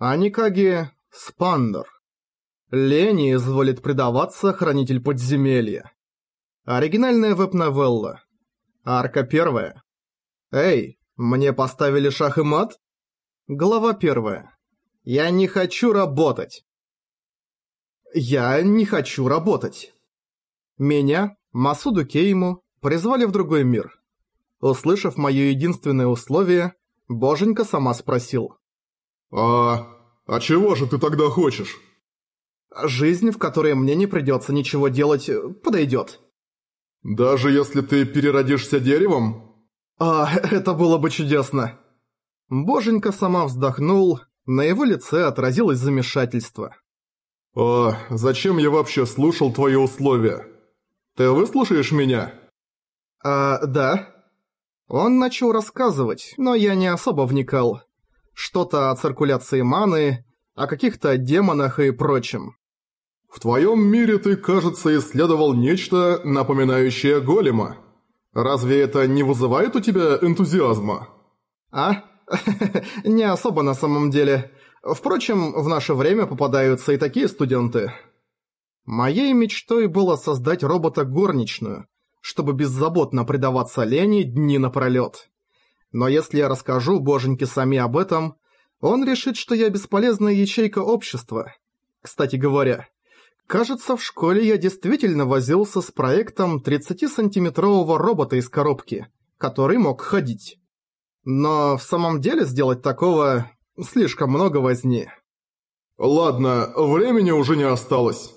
Аникаги Спандер. Лени изволит предаваться Хранитель Подземелья. Оригинальная веб-новелла. Арка первая. Эй, мне поставили шах и мат? Глава первая. Я не хочу работать. Я не хочу работать. Меня, Масуду Кейму, призвали в другой мир. Услышав моё единственное условие, Боженька сама спросил. «А... а чего же ты тогда хочешь?» «Жизнь, в которой мне не придётся ничего делать, подойдёт». «Даже если ты переродишься деревом?» «А, это было бы чудесно». Боженька сама вздохнул, на его лице отразилось замешательство. «А зачем я вообще слушал твои условия? Ты выслушаешь меня?» «А, да». Он начал рассказывать, но я не особо вникал. Что-то о циркуляции маны, о каких-то демонах и прочем. «В твоем мире ты, кажется, исследовал нечто, напоминающее голема. Разве это не вызывает у тебя энтузиазма?» «А? не особо на самом деле. Впрочем, в наше время попадаются и такие студенты». Моей мечтой было создать робота-горничную, чтобы беззаботно предаваться лени дни напролёт. Но если я расскажу боженьке сами об этом, он решит, что я бесполезная ячейка общества. Кстати говоря, кажется, в школе я действительно возился с проектом 30-сантиметрового робота из коробки, который мог ходить. Но в самом деле сделать такого слишком много возни. Ладно, времени уже не осталось.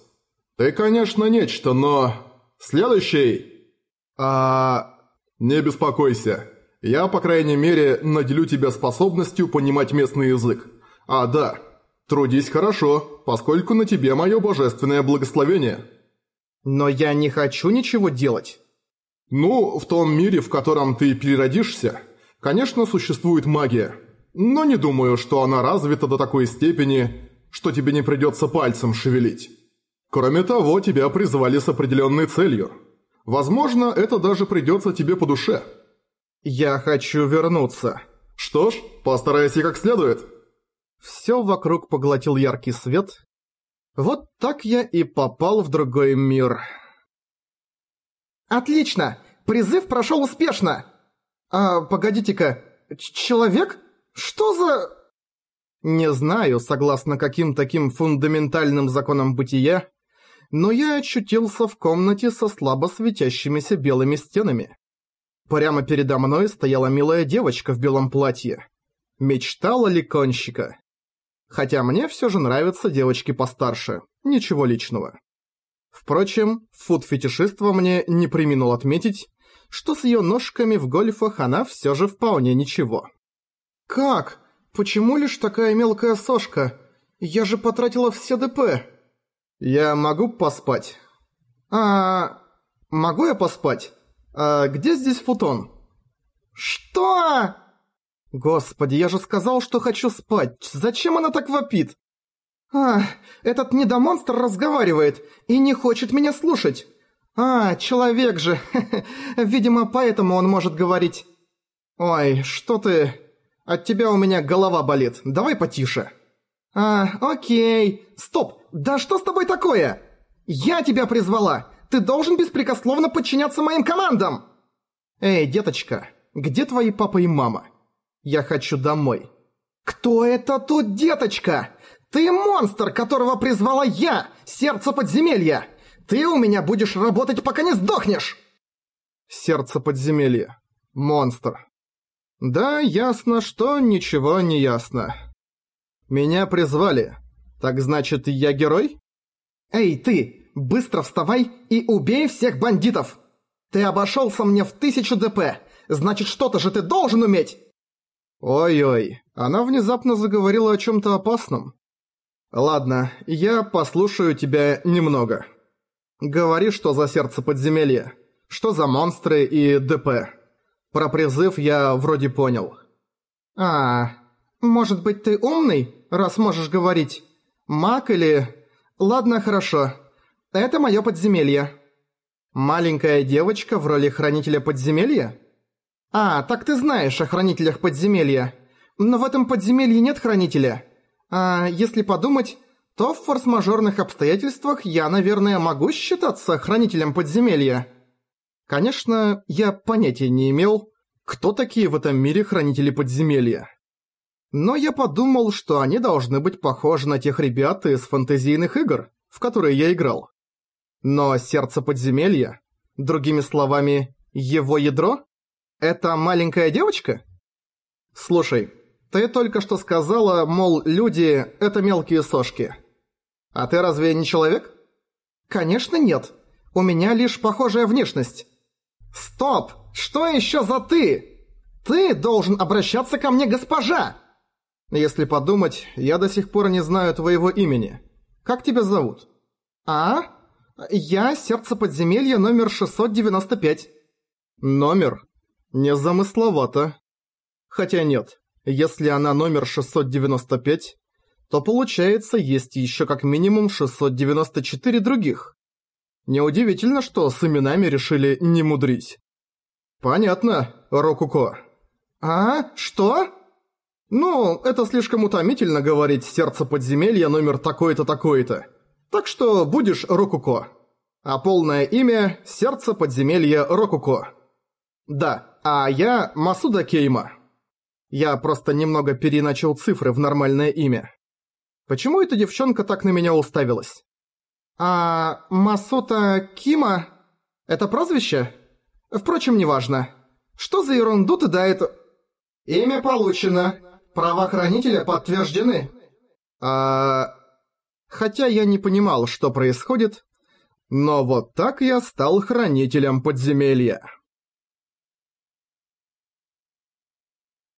Ты, конечно, нечто, но... Следующий... А... Не беспокойся. Я, по крайней мере, наделю тебя способностью понимать местный язык. А, да. Трудись хорошо, поскольку на тебе мое божественное благословение. Но я не хочу ничего делать. Ну, в том мире, в котором ты переродишься, конечно, существует магия. Но не думаю, что она развита до такой степени, что тебе не придется пальцем шевелить. Кроме того, тебя призвали с определенной целью – Возможно, это даже придется тебе по душе. Я хочу вернуться. Что ж, постарайся как следует. Все вокруг поглотил яркий свет. Вот так я и попал в другой мир. Отлично! Призыв прошел успешно! А, погодите-ка, человек? Что за... Не знаю, согласно каким таким фундаментальным законам бытия, но я очутился в комнате со слабо светящимися белыми стенами. Прямо передо мной стояла милая девочка в белом платье. Мечтала ли конщика? Хотя мне все же нравятся девочки постарше, ничего личного. Впрочем, фуд-фетишиство мне не приминул отметить, что с ее ножками в гольфах она все же вполне ничего. «Как? Почему лишь такая мелкая сошка? Я же потратила все ДП!» «Я могу поспать?» «А... могу я поспать? А где здесь футон?» «Что?» «Господи, я же сказал, что хочу спать. Зачем она так вопит?» «А, этот недомонстр разговаривает и не хочет меня слушать. А, человек же. Видимо, поэтому он может говорить. Ой, что ты... От тебя у меня голова болит. Давай потише». «А, окей. Стоп! Да что с тобой такое? Я тебя призвала! Ты должен беспрекословно подчиняться моим командам!» «Эй, деточка, где твои папа и мама? Я хочу домой». «Кто это тут деточка? Ты монстр, которого призвала я, сердце подземелья! Ты у меня будешь работать, пока не сдохнешь!» Сердце подземелья. Монстр. Да, ясно, что ничего не ясно. Меня призвали. Так значит, я герой? Эй, ты! Быстро вставай и убей всех бандитов! Ты обошелся мне в тысячу ДП. Значит, что-то же ты должен уметь! Ой-ой, она внезапно заговорила о чем-то опасном. Ладно, я послушаю тебя немного. Говори, что за сердце подземелья, что за монстры и ДП. Про призыв я вроде понял. А, может быть ты умный? раз можешь говорить. Маг или... Ладно, хорошо. Это мое подземелье. Маленькая девочка в роли хранителя подземелья? А, так ты знаешь о хранителях подземелья. Но в этом подземелье нет хранителя. А если подумать, то в форс-мажорных обстоятельствах я, наверное, могу считаться хранителем подземелья. Конечно, я понятия не имел, кто такие в этом мире хранители подземелья. Но я подумал, что они должны быть похожи на тех ребят из фэнтезийных игр, в которые я играл. Но сердце подземелья, другими словами, его ядро? Это маленькая девочка? Слушай, ты только что сказала, мол, люди – это мелкие сошки. А ты разве не человек? Конечно нет. У меня лишь похожая внешность. Стоп! Что еще за ты? Ты должен обращаться ко мне, госпожа! Если подумать, я до сих пор не знаю твоего имени. Как тебя зовут? А? Я сердце подземелья номер 695. Номер? Незамысловато. Хотя нет, если она номер 695, то получается есть еще как минимум 694 других. Неудивительно, что с именами решили не мудрить. Понятно, Рокуко. А? Что? Ну, это слишком утомительно говорить «сердце подземелья» номер такой-то, такой-то. Так что будешь Рокуко. А полное имя – «Сердце подземелья Рокуко». Да, а я Масуда Кейма. Я просто немного переначал цифры в нормальное имя. Почему эта девчонка так на меня уставилась? А Масута Кима – это прозвище? Впрочем, неважно. Что за ерунду ты это... Имя получено. Правоохранители подтверждены. А... Хотя я не понимал, что происходит, но вот так я стал хранителем подземелья.